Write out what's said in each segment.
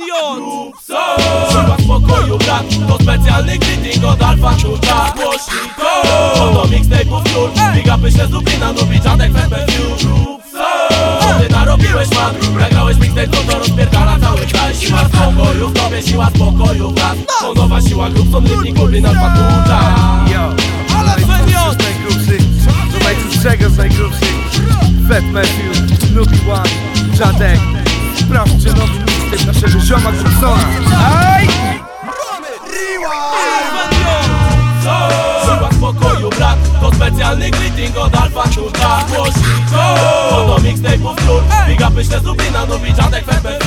Front! Siła spokoju brat To specjalny greeting od Alfa Tuta Głośnik to. To mixtape'ów wśród Big upy się z Lublina Lubi dziadek Co? Ty narobiłeś man? Nagrałeś mixtape to to rozpierdala cały kraj Siła spokoju w tobie Siła spokoju brat To nowa siła grup Są rybnik Lublin Alfa Tuta. Yo, Ale z najgrubszych Fat Matthew, Lubi One, Jadek Sprawdźcie nowy mixtape naszego zioma Grubsona Aj! Siła spokoju brat To specjalny greeting od Alfa Tuta Głośnik to To mixtape'ów wśród Big upy się z Lublina Lubi dziadek FBQ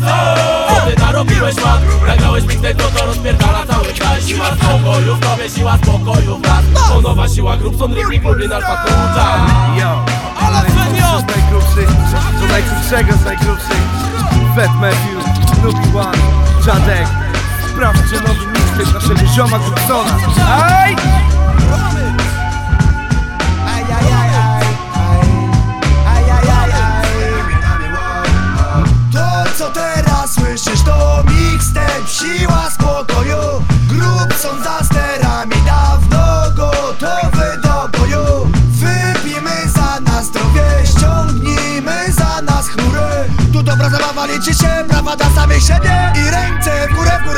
Co? Ty narobiłeś man? Nagrałeś mixtape to to rozpierdala cały kraj Siła spokoju w tobie Siła spokoju brat To nowa siła grup Są rybnik Lublin Alfa Yo, Ale Fenion! z najgrubszych Do najczystszego z najgrubszych Fat Matthew, Lubi One, Jadek. Sprawdźcie nowy mixtape naszego zioma Grubsona Aj! To co teraz słyszysz to mixtape Siła spokoju. Grup są za dobra zabawa liczy się Prawa dla samych siebie. I ręce w górę, w górę,